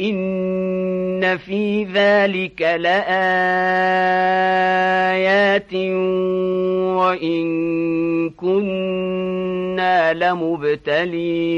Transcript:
إن في ذلك لآيات وإن كنا لمبتلين